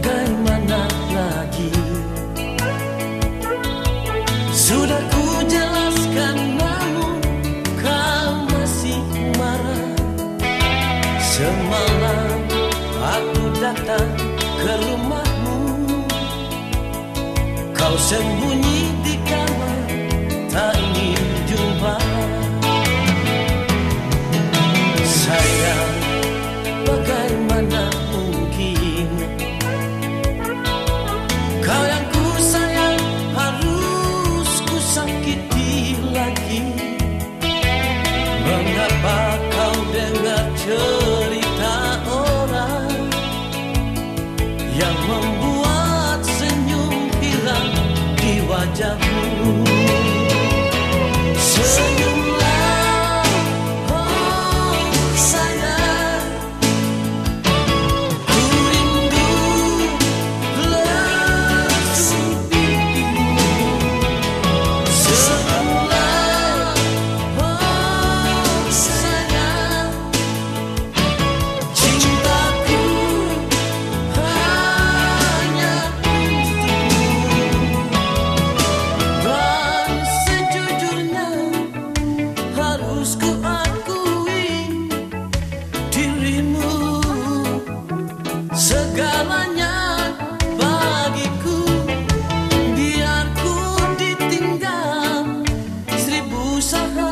bagaimana lagi? Sudah ku jelaskan namun kau masih marah. Semalam aku datang ke rumahmu. Kau sembuh Mengapa kau dengar cerita orang Yang membuat senyum hilang di wajahmu segalanya bagiku biar ku ditinggal seribu sahabat